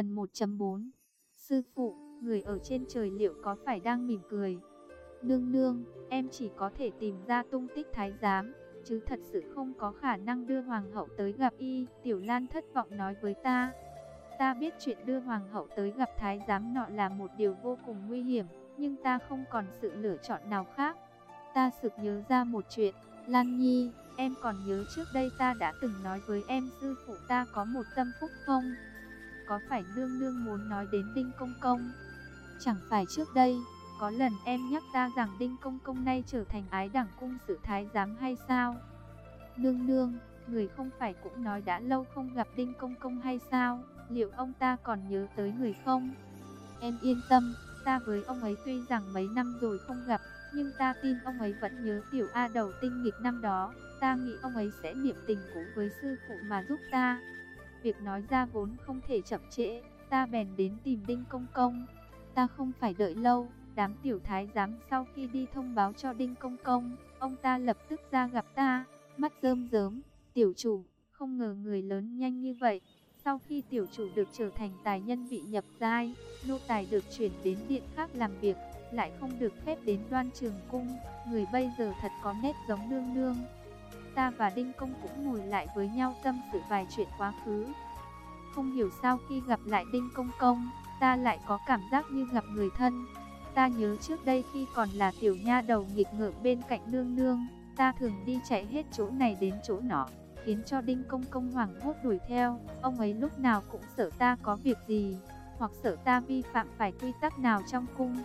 Phần 1.4 Sư phụ, người ở trên trời liệu có phải đang mỉm cười? Nương nương, em chỉ có thể tìm ra tung tích thái giám, chứ thật sự không có khả năng đưa hoàng hậu tới gặp y. Tiểu Lan thất vọng nói với ta. Ta biết chuyện đưa hoàng hậu tới gặp thái giám nọ là một điều vô cùng nguy hiểm, nhưng ta không còn sự lựa chọn nào khác. Ta sực nhớ ra một chuyện, Lan Nhi, em còn nhớ trước đây ta đã từng nói với em sư phụ ta có một tâm phúc không? Có phải nương nương muốn nói đến Đinh Công Công? Chẳng phải trước đây, có lần em nhắc ta rằng Đinh Công Công nay trở thành ái đẳng cung sự thái giám hay sao? Nương nương, người không phải cũng nói đã lâu không gặp Đinh Công Công hay sao? Liệu ông ta còn nhớ tới người không? Em yên tâm, ta với ông ấy tuy rằng mấy năm rồi không gặp, nhưng ta tin ông ấy vẫn nhớ tiểu A đầu tinh nghịch năm đó. Ta nghĩ ông ấy sẽ niệm tình cũ với sư phụ mà giúp ta. Việc nói ra vốn không thể chậm trễ, ta bèn đến tìm Đinh Công Công. Ta không phải đợi lâu, đám tiểu thái giám sau khi đi thông báo cho Đinh Công Công, ông ta lập tức ra gặp ta, mắt rơm rớm, tiểu chủ, không ngờ người lớn nhanh như vậy. Sau khi tiểu chủ được trở thành tài nhân bị nhập giai, nô tài được chuyển đến điện khác làm việc, lại không được phép đến đoan trường cung, người bây giờ thật có nét giống nương nương. Ta và Đinh Công cũng ngồi lại với nhau tâm sự vài chuyện quá khứ. Không hiểu sao khi gặp lại Đinh Công Công, ta lại có cảm giác như gặp người thân. Ta nhớ trước đây khi còn là tiểu nha đầu nghịch ngợm bên cạnh nương nương, ta thường đi chạy hết chỗ này đến chỗ nọ, khiến cho Đinh Công Công hoảng hốt đuổi theo. Ông ấy lúc nào cũng sợ ta có việc gì, hoặc sợ ta vi phạm phải quy tắc nào trong cung.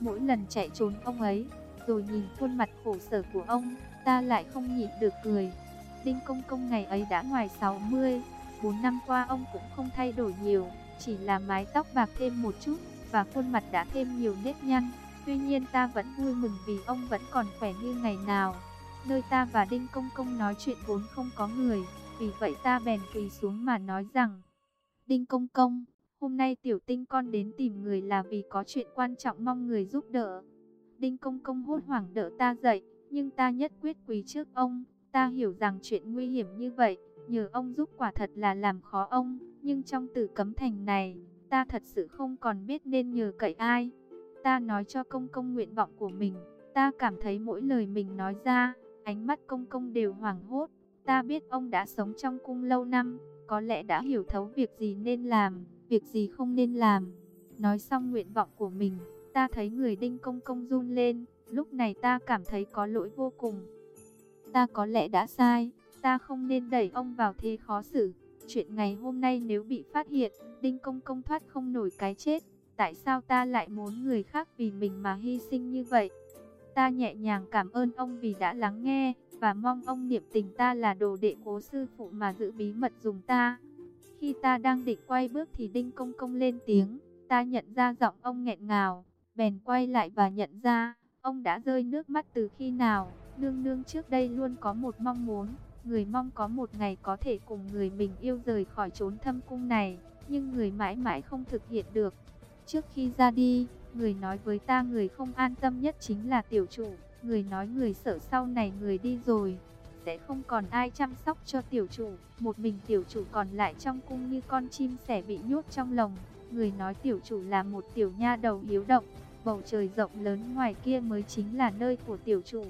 Mỗi lần chạy trốn ông ấy, rồi nhìn khuôn mặt khổ sở của ông, ta lại không nhịn được cười. Đinh Công Công ngày ấy đã ngoài 60, 4 năm qua ông cũng không thay đổi nhiều, chỉ là mái tóc bạc thêm một chút, và khuôn mặt đã thêm nhiều nếp nhăn. Tuy nhiên ta vẫn vui mừng vì ông vẫn còn khỏe như ngày nào. Nơi ta và Đinh Công Công nói chuyện vốn không có người, vì vậy ta bèn quỳ xuống mà nói rằng Đinh Công Công, hôm nay tiểu tinh con đến tìm người là vì có chuyện quan trọng mong người giúp đỡ. Đinh Công Công hốt hoảng đỡ ta dậy, nhưng ta nhất quyết quỳ trước ông. Ta hiểu rằng chuyện nguy hiểm như vậy, nhờ ông giúp quả thật là làm khó ông. Nhưng trong tử cấm thành này, ta thật sự không còn biết nên nhờ cậy ai. Ta nói cho công công nguyện vọng của mình, ta cảm thấy mỗi lời mình nói ra, ánh mắt công công đều hoảng hốt. Ta biết ông đã sống trong cung lâu năm, có lẽ đã hiểu thấu việc gì nên làm, việc gì không nên làm. Nói xong nguyện vọng của mình, ta thấy người đinh công công run lên, lúc này ta cảm thấy có lỗi vô cùng. Ta có lẽ đã sai, ta không nên đẩy ông vào thế khó xử. Chuyện ngày hôm nay nếu bị phát hiện, Đinh Công Công thoát không nổi cái chết. Tại sao ta lại muốn người khác vì mình mà hy sinh như vậy? Ta nhẹ nhàng cảm ơn ông vì đã lắng nghe, và mong ông niệm tình ta là đồ đệ cố sư phụ mà giữ bí mật dùng ta. Khi ta đang định quay bước thì Đinh Công Công lên tiếng, ta nhận ra giọng ông nghẹn ngào, bèn quay lại và nhận ra, ông đã rơi nước mắt từ khi nào. Nương nương trước đây luôn có một mong muốn, người mong có một ngày có thể cùng người mình yêu rời khỏi trốn thâm cung này, nhưng người mãi mãi không thực hiện được. Trước khi ra đi, người nói với ta người không an tâm nhất chính là tiểu chủ, người nói người sợ sau này người đi rồi, sẽ không còn ai chăm sóc cho tiểu chủ, một mình tiểu chủ còn lại trong cung như con chim sẻ bị nhốt trong lồng. Người nói tiểu chủ là một tiểu nha đầu hiếu động, bầu trời rộng lớn ngoài kia mới chính là nơi của tiểu chủ.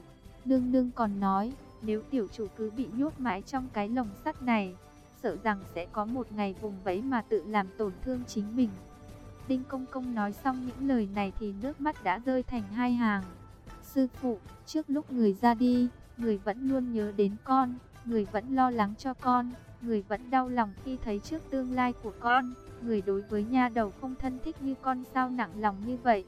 Nương nương còn nói, nếu tiểu chủ cứ bị nhốt mãi trong cái lồng sắt này, sợ rằng sẽ có một ngày vùng vẫy mà tự làm tổn thương chính mình. Đinh Công Công nói xong những lời này thì nước mắt đã rơi thành hai hàng. Sư phụ, trước lúc người ra đi, người vẫn luôn nhớ đến con, người vẫn lo lắng cho con, người vẫn đau lòng khi thấy trước tương lai của con, người đối với nha đầu không thân thích như con sao nặng lòng như vậy.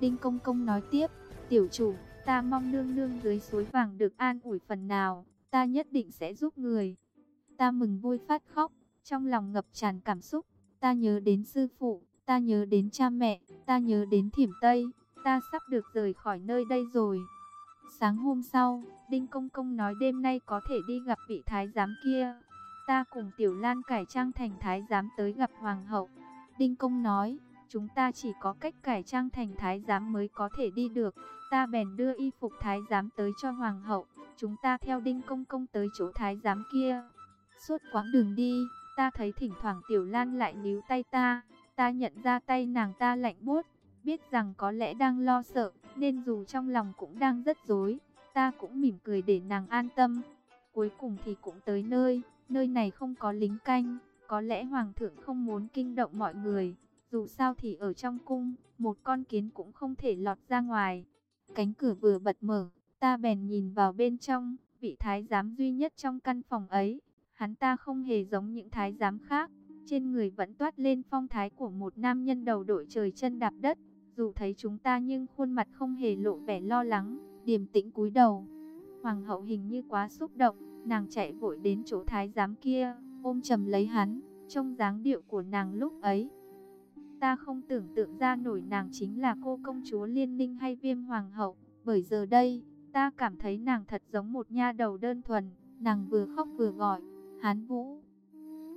Đinh Công Công nói tiếp, tiểu chủ, ta mong nương nương dưới suối vàng được an ủi phần nào, ta nhất định sẽ giúp người. Ta mừng vui phát khóc, trong lòng ngập tràn cảm xúc, ta nhớ đến sư phụ, ta nhớ đến cha mẹ, ta nhớ đến thiểm Tây, ta sắp được rời khỏi nơi đây rồi. Sáng hôm sau, Đinh Công Công nói đêm nay có thể đi gặp vị thái giám kia. Ta cùng Tiểu Lan cải trang thành thái giám tới gặp Hoàng hậu. Đinh Công nói, chúng ta chỉ có cách cải trang thành thái giám mới có thể đi được. Ta bèn đưa y phục thái giám tới cho Hoàng hậu. Chúng ta theo Đinh Công Công tới chỗ thái giám kia. Suốt quãng đường đi, Ta thấy thỉnh thoảng Tiểu Lan lại níu tay ta, ta nhận ra tay nàng ta lạnh buốt, biết rằng có lẽ đang lo sợ, nên dù trong lòng cũng đang rất rối, ta cũng mỉm cười để nàng an tâm. Cuối cùng thì cũng tới nơi, nơi này không có lính canh, có lẽ hoàng thượng không muốn kinh động mọi người, dù sao thì ở trong cung, một con kiến cũng không thể lọt ra ngoài. Cánh cửa vừa bật mở, ta bèn nhìn vào bên trong, vị thái giám duy nhất trong căn phòng ấy, hắn ta không hề giống những thái giám khác, trên người vẫn toát lên phong thái của một nam nhân đầu đội trời chân đạp đất, dù thấy chúng ta nhưng khuôn mặt không hề lộ vẻ lo lắng, điềm tĩnh cúi đầu. Hoàng hậu hình như quá xúc động, nàng chạy vội đến chỗ thái giám kia, ôm chầm lấy hắn, trong dáng điệu của nàng lúc ấy. Ta không tưởng tượng ra nổi nàng chính là cô công chúa Liên Ninh hay Viêm Hoàng hậu, bởi giờ đây, ta cảm thấy nàng thật giống một nha đầu đơn thuần, nàng vừa khóc vừa gọi, Hán Vũ.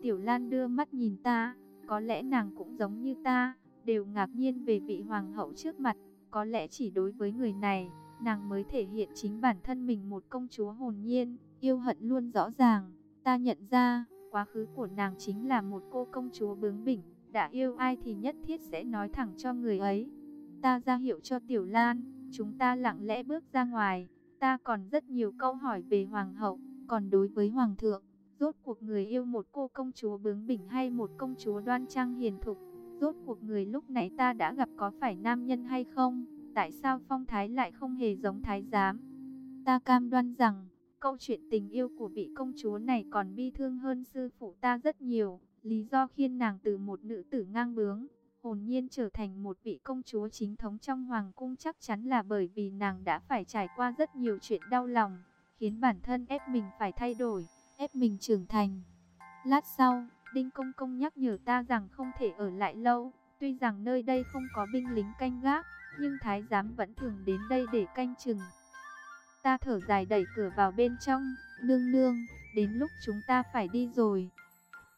Tiểu Lan đưa mắt nhìn ta, có lẽ nàng cũng giống như ta, đều ngạc nhiên về vị hoàng hậu trước mặt, có lẽ chỉ đối với người này, nàng mới thể hiện chính bản thân mình một công chúa hồn nhiên, yêu hận luôn rõ ràng. Ta nhận ra, quá khứ của nàng chính là một cô công chúa bướng bỉnh, đã yêu ai thì nhất thiết sẽ nói thẳng cho người ấy. Ta ra hiệu cho Tiểu Lan, chúng ta lặng lẽ bước ra ngoài, ta còn rất nhiều câu hỏi về hoàng hậu, còn đối với hoàng thượng, rốt cuộc người yêu một cô công chúa bướng bỉnh hay một công chúa đoan trang hiền thục, rốt cuộc người lúc nãy ta đã gặp có phải nam nhân hay không, tại sao phong thái lại không hề giống thái giám. Ta cam đoan rằng, câu chuyện tình yêu của vị công chúa này còn bi thương hơn sư phụ ta rất nhiều, lý do khiến nàng từ một nữ tử ngang bướng, hồn nhiên trở thành một vị công chúa chính thống trong hoàng cung chắc chắn là bởi vì nàng đã phải trải qua rất nhiều chuyện đau lòng, khiến bản thân ép mình phải thay đổi, ép mình trưởng thành. Lát sau, Đinh Công Công nhắc nhở ta rằng không thể ở lại lâu, tuy rằng nơi đây không có binh lính canh gác, nhưng thái giám vẫn thường đến đây để canh chừng. Ta thở dài đẩy cửa vào bên trong, nương nương, đến lúc chúng ta phải đi rồi.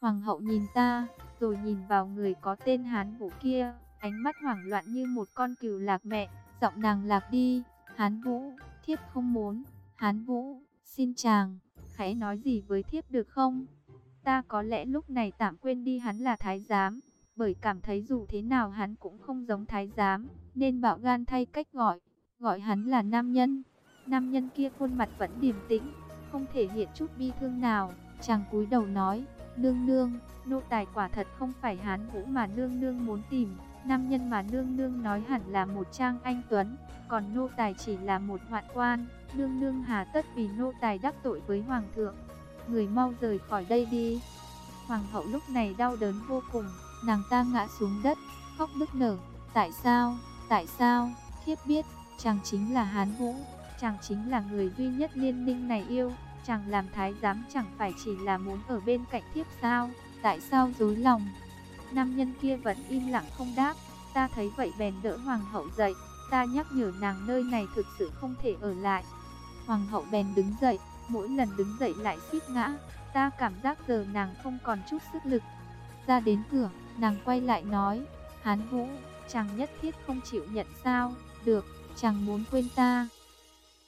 Hoàng hậu nhìn ta, rồi nhìn vào người có tên Hán Vũ kia, ánh mắt hoảng loạn như một con cừu lạc mẹ, giọng nàng lạc đi, Hán Vũ, thiếp không muốn, Hán Vũ, xin chàng, hãy nói gì với thiếp được không? Ta có lẽ lúc này tạm quên đi hắn là thái giám, bởi cảm thấy dù thế nào hắn cũng không giống thái giám, nên bạo gan thay cách gọi, gọi hắn là nam nhân. Nam nhân kia khuôn mặt vẫn điềm tĩnh, không thể hiện chút bi thương nào, chàng cúi đầu nói, nương nương, nô tài quả thật không phải hán vũ mà nương nương muốn tìm, nam nhân mà nương nương nói hẳn là một trang anh tuấn, còn nô tài chỉ là một hoạn quan, nương nương hà tất vì nô tài đắc tội với hoàng thượng, người mau rời khỏi đây đi. Hoàng hậu lúc này đau đớn vô cùng, nàng ta ngã xuống đất, khóc nức nở, tại sao, tại sao, thiếp biết, chàng chính là Hán Vũ, chàng chính là người duy nhất liên minh này yêu, chàng làm thái giám chẳng phải chỉ là muốn ở bên cạnh thiếp sao, tại sao dối lòng. Nam nhân kia vẫn im lặng không đáp, ta thấy vậy bèn đỡ hoàng hậu dậy, ta nhắc nhở nàng nơi này thực sự không thể ở lại. Hoàng hậu bèn đứng dậy, mỗi lần đứng dậy lại suýt ngã, ta cảm giác giờ nàng không còn chút sức lực. Ra đến cửa, nàng quay lại nói, Hán Vũ, chàng nhất thiết không chịu nhận sao, được, chàng muốn quên ta.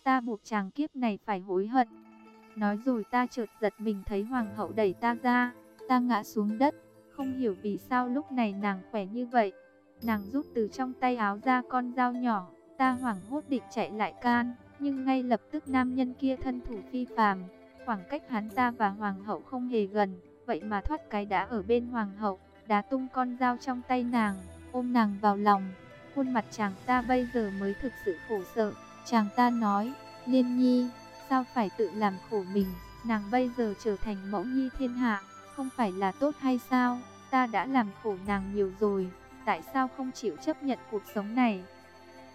Ta buộc chàng kiếp này phải hối hận. Nói rồi ta chợt giật mình thấy hoàng hậu đẩy ta ra, ta ngã xuống đất, không hiểu vì sao lúc này nàng khỏe như vậy. Nàng rút từ trong tay áo ra con dao nhỏ, ta hoảng hốt định chạy lại can, nhưng ngay lập tức nam nhân kia thân thủ phi phàm, khoảng cách hắn ta và hoàng hậu không hề gần, vậy mà thoát cái đã ở bên hoàng hậu, đá tung con dao trong tay nàng, ôm nàng vào lòng. Khuôn mặt chàng ta bây giờ mới thực sự khổ sở, chàng ta nói, Liên Nhi, sao phải tự làm khổ mình, nàng bây giờ trở thành mẫu nhi thiên hạ, không phải là tốt hay sao, ta đã làm khổ nàng nhiều rồi, tại sao không chịu chấp nhận cuộc sống này.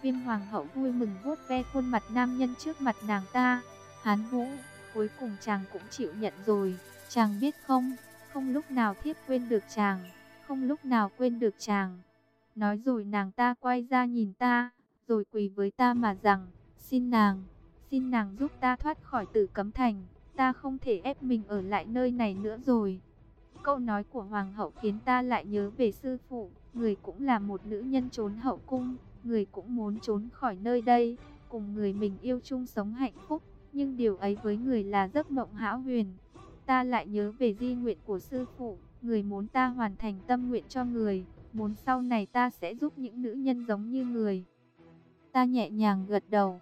Viêm hoàng hậu vui mừng vuốt ve khuôn mặt nam nhân trước mặt nàng ta, hán vũ, cuối cùng chàng cũng chịu nhận rồi, chàng biết không, không lúc nào thiếp quên được chàng, không lúc nào quên được chàng. Nói rồi nàng ta quay ra nhìn ta, rồi quỳ với ta mà rằng, xin nàng, xin nàng giúp ta thoát khỏi tử cấm thành, ta không thể ép mình ở lại nơi này nữa rồi. Câu nói của hoàng hậu khiến ta lại nhớ về sư phụ, người cũng là một nữ nhân trốn hậu cung, người cũng muốn trốn khỏi nơi đây, cùng người mình yêu chung sống hạnh phúc, nhưng điều ấy với người là giấc mộng hão huyền. Ta lại nhớ về di nguyện của sư phụ, người muốn ta hoàn thành tâm nguyện cho người, muốn sau này ta sẽ giúp những nữ nhân giống như người. Ta nhẹ nhàng gật đầu.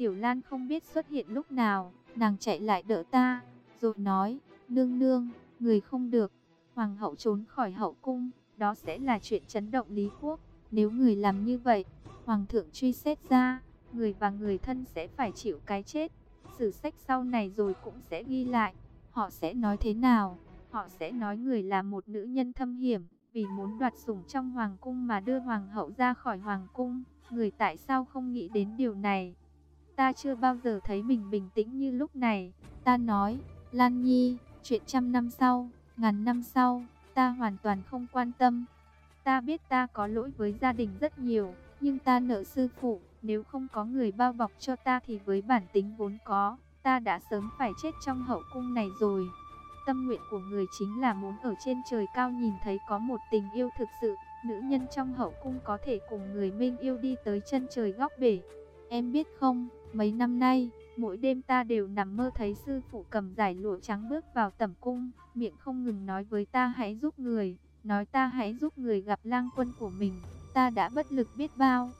Tiểu Lan không biết xuất hiện lúc nào, nàng chạy lại đỡ ta, rồi nói, nương nương, người không được, hoàng hậu trốn khỏi hậu cung, đó sẽ là chuyện chấn động lý quốc. Nếu người làm như vậy, hoàng thượng truy xét ra, người và người thân sẽ phải chịu cái chết. Sử sách sau này rồi cũng sẽ ghi lại, họ sẽ nói thế nào? Họ sẽ nói người là một nữ nhân thâm hiểm, vì muốn đoạt sủng trong hoàng cung mà đưa hoàng hậu ra khỏi hoàng cung. Người tại sao không nghĩ đến điều này? Ta chưa bao giờ thấy mình bình tĩnh như lúc này. Ta nói, Lan Nhi, chuyện trăm năm sau, ngàn năm sau, ta hoàn toàn không quan tâm. Ta biết ta có lỗi với gia đình rất nhiều, nhưng ta nợ sư phụ, nếu không có người bao bọc cho ta thì với bản tính vốn có, ta đã sớm phải chết trong hậu cung này rồi. Tâm nguyện của người chính là muốn ở trên trời cao nhìn thấy có một tình yêu thực sự, nữ nhân trong hậu cung có thể cùng người minh yêu đi tới chân trời góc bể. Em biết không, mấy năm nay, mỗi đêm ta đều nằm mơ thấy sư phụ cầm giải lụa trắng bước vào tẩm cung, miệng không ngừng nói với ta hãy giúp người, nói ta hãy giúp người gặp lang quân của mình, ta đã bất lực biết bao.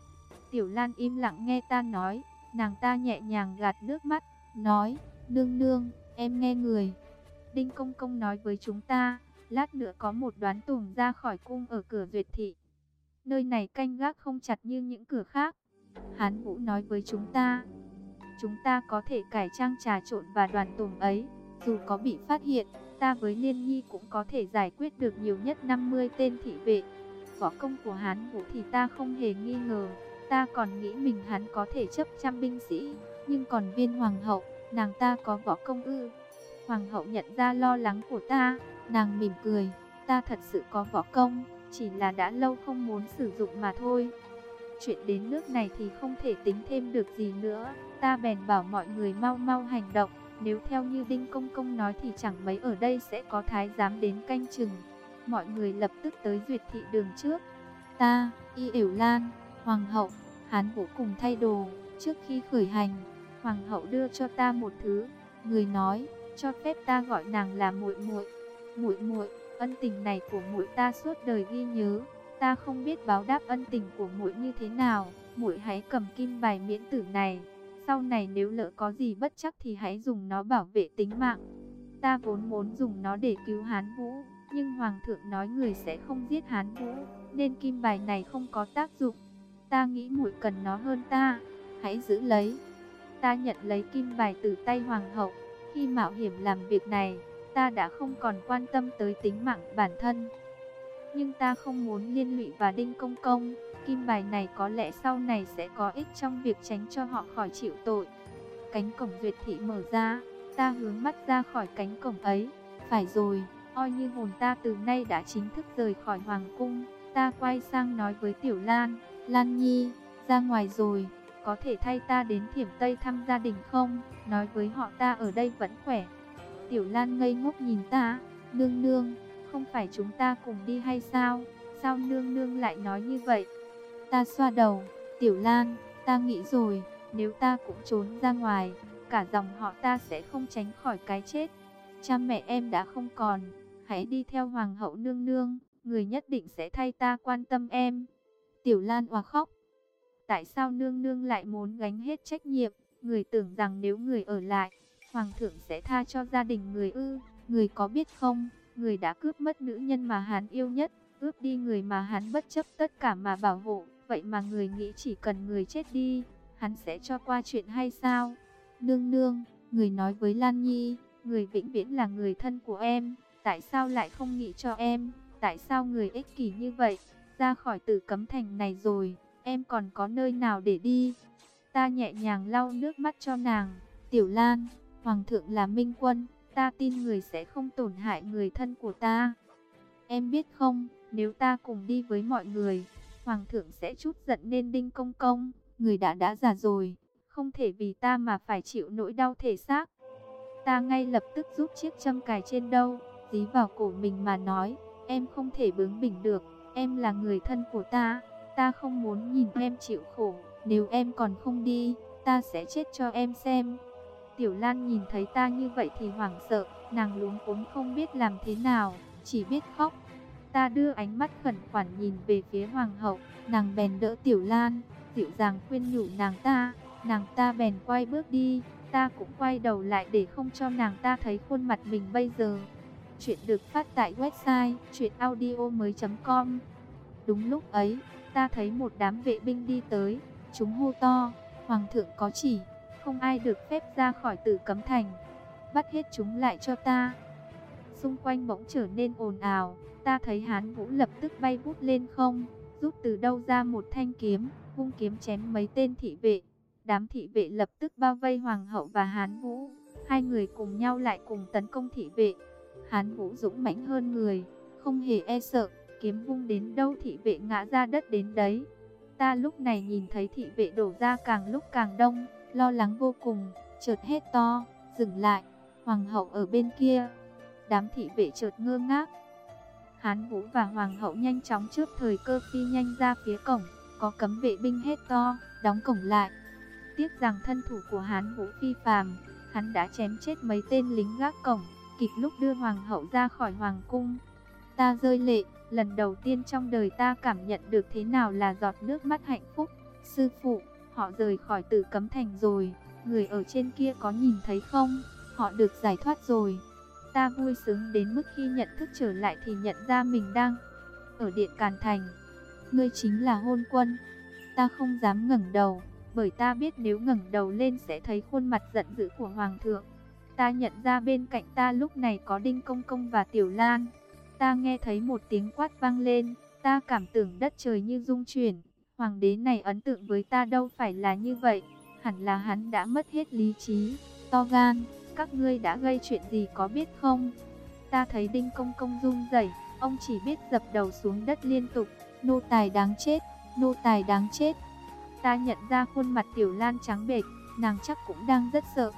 Tiểu Lan im lặng nghe ta nói, nàng ta nhẹ nhàng gạt nước mắt, nói, nương nương, em nghe người. Đinh Công Công nói với chúng ta, lát nữa có một đoán tùng ra khỏi cung ở cửa duyệt thị. Nơi này canh gác không chặt như những cửa khác. Hán Vũ nói với chúng ta, chúng ta có thể cải trang trà trộn và đoàn tùng ấy. Dù có bị phát hiện, ta với Liên Nhi cũng có thể giải quyết được nhiều nhất 50 tên thị vệ. Võ công của Hán Vũ thì ta không hề nghi ngờ. Ta còn nghĩ mình hắn có thể chấp trăm binh sĩ, nhưng còn viên hoàng hậu, nàng ta có võ công ư. Hoàng hậu nhận ra lo lắng của ta, nàng mỉm cười, ta thật sự có võ công, chỉ là đã lâu không muốn sử dụng mà thôi. Chuyện đến nước này thì không thể tính thêm được gì nữa, ta bèn bảo mọi người mau mau hành động, nếu theo như Đinh Công Công nói thì chẳng mấy ở đây sẽ có thái giám đến canh chừng. Mọi người lập tức tới duyệt thị đường trước. Ta, Y Yểu Lan, Hoàng hậu, Hán Vũ cùng thay đồ, trước khi khởi hành, Hoàng hậu đưa cho ta một thứ, người nói, cho phép ta gọi nàng là muội muội. Muội muội, ân tình này của muội ta suốt đời ghi nhớ, ta không biết báo đáp ân tình của muội như thế nào, muội hãy cầm kim bài miễn tử này, sau này nếu lỡ có gì bất chắc thì hãy dùng nó bảo vệ tính mạng. Ta vốn muốn dùng nó để cứu Hán Vũ, nhưng hoàng thượng nói người sẽ không giết Hán Vũ, nên kim bài này không có tác dụng. Ta nghĩ muội cần nó hơn ta, hãy giữ lấy. Ta nhận lấy kim bài từ tay hoàng hậu, khi mạo hiểm làm việc này, ta đã không còn quan tâm tới tính mạng bản thân. Nhưng ta không muốn liên lụy và đinh công công, kim bài này có lẽ sau này sẽ có ích trong việc tránh cho họ khỏi chịu tội. Cánh cổng duyệt thị mở ra, ta hướng mắt ra khỏi cánh cổng ấy. Phải rồi, oi như hồn ta từ nay đã chính thức rời khỏi hoàng cung. Ta quay sang nói với Tiểu Lan, Lan Nhi, ra ngoài rồi, có thể thay ta đến thiểm Tây thăm gia đình không? Nói với họ ta ở đây vẫn khỏe. Tiểu Lan ngây ngốc nhìn ta, nương nương, không phải chúng ta cùng đi hay sao? Sao nương nương lại nói như vậy? Ta xoa đầu, Tiểu Lan, ta nghĩ rồi, nếu ta cũng trốn ra ngoài, cả dòng họ ta sẽ không tránh khỏi cái chết. Cha mẹ em đã không còn, hãy đi theo Hoàng hậu nương nương, người nhất định sẽ thay ta quan tâm em. Tiểu Lan òa khóc. Tại sao nương nương lại muốn gánh hết trách nhiệm? Người tưởng rằng nếu người ở lại, Hoàng thượng sẽ tha cho gia đình người ư. Người có biết không, người đã cướp mất nữ nhân mà hắn yêu nhất, cướp đi người mà hắn bất chấp tất cả mà bảo hộ. Vậy mà người nghĩ chỉ cần người chết đi, hắn sẽ cho qua chuyện hay sao? Nương nương, người nói với Lan Nhi, người vĩnh viễn là người thân của em, tại sao lại không nghĩ cho em? Tại sao người ích kỷ như vậy? Ra khỏi tử cấm thành này rồi, em còn có nơi nào để đi? Ta nhẹ nhàng lau nước mắt cho nàng. Tiểu Lan, Hoàng thượng là minh quân, ta tin người sẽ không tổn hại người thân của ta. Em biết không, nếu ta cùng đi với mọi người, Hoàng thượng sẽ chút giận nên đinh công công, người đã đã già rồi, không thể vì ta mà phải chịu nỗi đau thể xác. Ta ngay lập tức rút chiếc châm cài trên đâu, dí vào cổ mình mà nói, em không thể bướng bỉnh được, em là người thân của ta, ta không muốn nhìn em chịu khổ, nếu em còn không đi, ta sẽ chết cho em xem. Tiểu Lan nhìn thấy ta như vậy thì hoảng sợ, nàng luống cuống không biết làm thế nào, chỉ biết khóc. Ta đưa ánh mắt khẩn khoản nhìn về phía hoàng hậu, nàng bèn đỡ Tiểu Lan, dịu dàng khuyên nhủ nàng ta, nàng ta bèn quay bước đi, ta cũng quay đầu lại để không cho nàng ta thấy khuôn mặt mình bây giờ. Chuyện được phát tại website chuyenaudio.com Đúng lúc ấy, ta thấy một đám vệ binh đi tới, chúng hô to, Hoàng thượng có chỉ, không ai được phép ra khỏi tử cấm thành, bắt hết chúng lại cho ta. Xung quanh bỗng trở nên ồn ào, ta thấy Hán Vũ lập tức bay vút lên không, rút từ đâu ra một thanh kiếm, vung kiếm chém mấy tên thị vệ. Đám thị vệ lập tức bao vây Hoàng hậu và Hán Vũ, hai người cùng nhau lại cùng tấn công thị vệ. Hán Vũ dũng mãnh hơn người, không hề e sợ, kiếm vung đến đâu thị vệ ngã ra đất đến đấy. Ta lúc này nhìn thấy thị vệ đổ ra càng lúc càng đông, lo lắng vô cùng, chợt hét to, dừng lại, hoàng hậu ở bên kia. Đám thị vệ chợt ngơ ngác. Hán Vũ và hoàng hậu nhanh chóng trước thời cơ phi nhanh ra phía cổng, có cấm vệ binh hét to, đóng cổng lại. Tiếc rằng thân thủ của Hán Vũ phi phàm, hắn đã chém chết mấy tên lính gác cổng, kịp lúc đưa hoàng hậu ra khỏi hoàng cung. Ta rơi lệ, lần đầu tiên trong đời ta cảm nhận được thế nào là giọt nước mắt hạnh phúc. Sư phụ, họ rời khỏi tử cấm thành rồi, người ở trên kia có nhìn thấy không? Họ được giải thoát rồi. Ta vui sướng đến mức khi nhận thức trở lại thì nhận ra mình đang ở điện Càn Thành. Ngươi chính là hôn quân. Ta không dám ngẩng đầu, bởi ta biết nếu ngẩng đầu lên sẽ thấy khuôn mặt giận dữ của Hoàng thượng. Ta nhận ra bên cạnh ta lúc này có Đinh Công Công và Tiểu Lan. Ta nghe thấy một tiếng quát vang lên, ta cảm tưởng đất trời như rung chuyển. Hoàng đế này ấn tượng với ta đâu phải là như vậy, hẳn là hắn đã mất hết lý trí, to gan, các ngươi đã gây chuyện gì có biết không? Ta thấy Đinh Công Công run rẩy, ông chỉ biết dập đầu xuống đất liên tục, nô tài đáng chết, nô tài đáng chết. Ta nhận ra khuôn mặt Tiểu Lan trắng bệch, nàng chắc cũng đang rất sợ.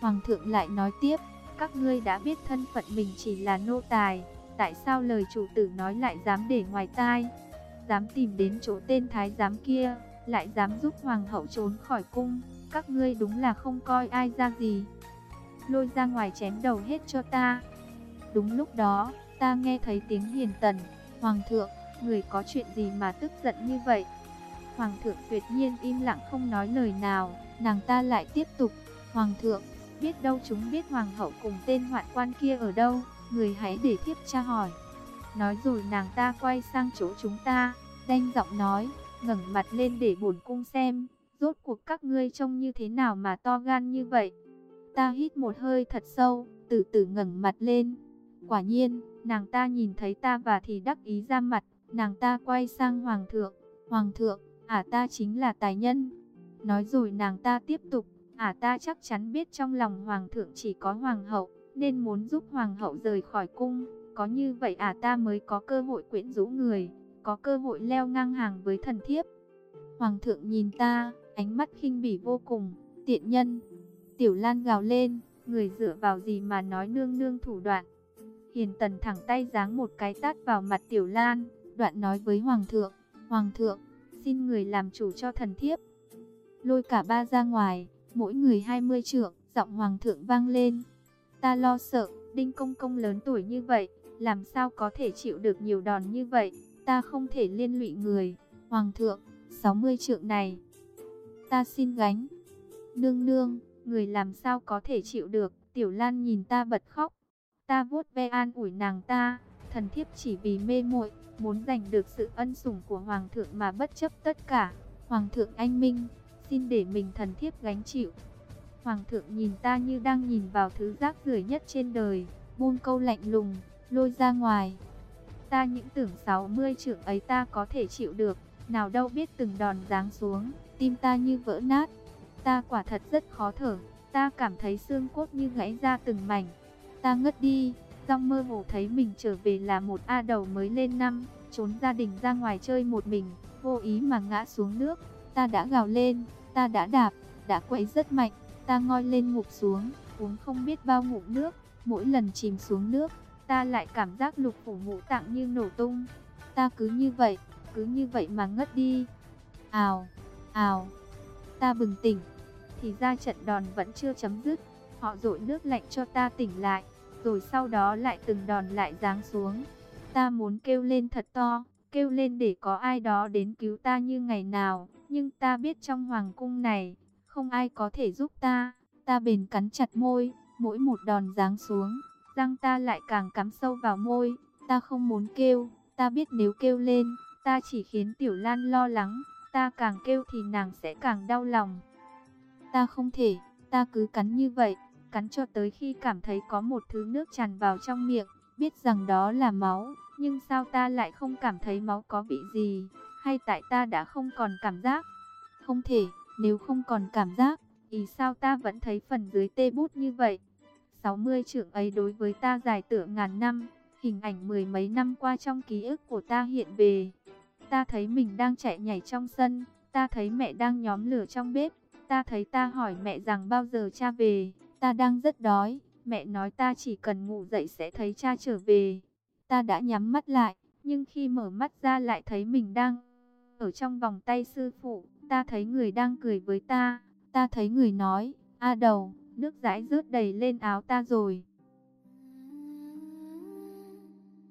Hoàng thượng lại nói tiếp, các ngươi đã biết thân phận mình chỉ là nô tài, tại sao lời chủ tử nói lại dám để ngoài tai? Dám tìm đến chỗ tên thái giám kia, lại dám giúp hoàng hậu trốn khỏi cung, các ngươi đúng là không coi ai ra gì. Lôi ra ngoài chém đầu hết cho ta. Đúng lúc đó, ta nghe thấy tiếng hiền tần, hoàng thượng, người có chuyện gì mà tức giận như vậy? Hoàng thượng tuyệt nhiên im lặng không nói lời nào, nàng ta lại tiếp tục, Hoàng thượng, biết đâu chúng biết Hoàng hậu cùng tên hoạn quan kia ở đâu, người hãy để thiếp tra hỏi. Nói rồi nàng ta quay sang chỗ chúng ta, đanh giọng nói, ngẩng mặt lên để bổn cung xem, rốt cuộc các ngươi trông như thế nào mà to gan như vậy. Ta hít một hơi thật sâu, từ từ ngẩng mặt lên. Quả nhiên, nàng ta nhìn thấy ta và thì đắc ý ra mặt, nàng ta quay sang hoàng thượng, hoàng thượng, ả ta chính là tài nhân. Nói rồi nàng ta tiếp tục, ả ta chắc chắn biết trong lòng hoàng thượng chỉ có hoàng hậu, nên muốn giúp hoàng hậu rời khỏi cung. Có như vậy à ta mới có cơ hội quyến rũ người, có cơ hội leo ngang hàng với thần thiếp. Hoàng thượng nhìn ta, ánh mắt khinh bỉ vô cùng, tiện nhân. Tiểu Lan gào lên, người dựa vào gì mà nói nương nương thủ đoạn. Hiền tần thẳng tay giáng một cái tát vào mặt Tiểu Lan, đoạn nói với Hoàng thượng, Hoàng thượng, xin người làm chủ cho thần thiếp. Lôi cả ba ra ngoài, mỗi người 20 trượng, giọng Hoàng thượng vang lên. Ta lo sợ, Đinh Công Công lớn tuổi như vậy, làm sao có thể chịu được nhiều đòn như vậy, ta không thể liên lụy người. Hoàng thượng, 60 trượng này, ta xin gánh. Nương nương, người làm sao có thể chịu được, Tiểu Lan nhìn ta bật khóc. Ta vuốt ve an ủi nàng ta, thần thiếp chỉ vì mê muội muốn giành được sự ân sủng của Hoàng thượng mà bất chấp tất cả. Hoàng thượng anh minh, xin để mình thần thiếp gánh chịu. Hoàng thượng nhìn ta như đang nhìn vào thứ rác rưởi nhất trên đời, buông câu lạnh lùng, lôi ra ngoài. Ta những tưởng 60 trưởng ấy ta có thể chịu được, nào đâu biết từng đòn giáng xuống, tim ta như vỡ nát. Ta quả thật rất khó thở, ta cảm thấy xương cốt như gãy ra từng mảnh. Ta ngất đi, trong mơ hồ thấy mình trở về là một A đầu mới lên năm, trốn gia đình ra ngoài chơi một mình, vô ý mà ngã xuống nước. Ta đã gào lên, ta đã đạp, đã quậy rất mạnh, ta ngoi lên ngục xuống, uống không biết bao ngụm nước, mỗi lần chìm xuống nước, ta lại cảm giác lục phủ ngũ tạng như nổ tung. Ta cứ như vậy, cứ như vậy mà ngất đi. Ào, ào, ta bừng tỉnh, thì ra trận đòn vẫn chưa chấm dứt, họ dội nước lạnh cho ta tỉnh lại. rồi sau đó lại từng đòn lại giáng xuống. Ta muốn kêu lên thật to, kêu lên để có ai đó đến cứu ta như ngày nào, nhưng ta biết trong hoàng cung này, không ai có thể giúp ta. Ta bền cắn chặt môi, mỗi một đòn giáng xuống, răng ta lại càng cắm sâu vào môi. Ta không muốn kêu, ta biết nếu kêu lên, ta chỉ khiến Tiểu Lan lo lắng, ta càng kêu thì nàng sẽ càng đau lòng. Ta không thể, ta cứ cắn như vậy, cắn cho tới khi cảm thấy có một thứ nước tràn vào trong miệng, biết rằng đó là máu, nhưng sao ta lại không cảm thấy máu có vị gì, hay tại ta đã không còn cảm giác? Không thể, nếu không còn cảm giác, ý sao ta vẫn thấy phần dưới tê bút như vậy? 60 trưởng ấy đối với ta dài tựa ngàn năm, hình ảnh mười mấy năm qua trong ký ức của ta hiện về. Ta thấy mình đang chạy nhảy trong sân, ta thấy mẹ đang nhóm lửa trong bếp, ta thấy ta hỏi mẹ rằng bao giờ cha về, ta đang rất đói, mẹ nói ta chỉ cần ngủ dậy sẽ thấy cha trở về. Ta đã nhắm mắt lại, nhưng khi mở mắt ra lại thấy mình đang ở trong vòng tay sư phụ, ta thấy người đang cười với ta, ta thấy người nói, a đầu, nước dãi rớt đầy lên áo ta rồi.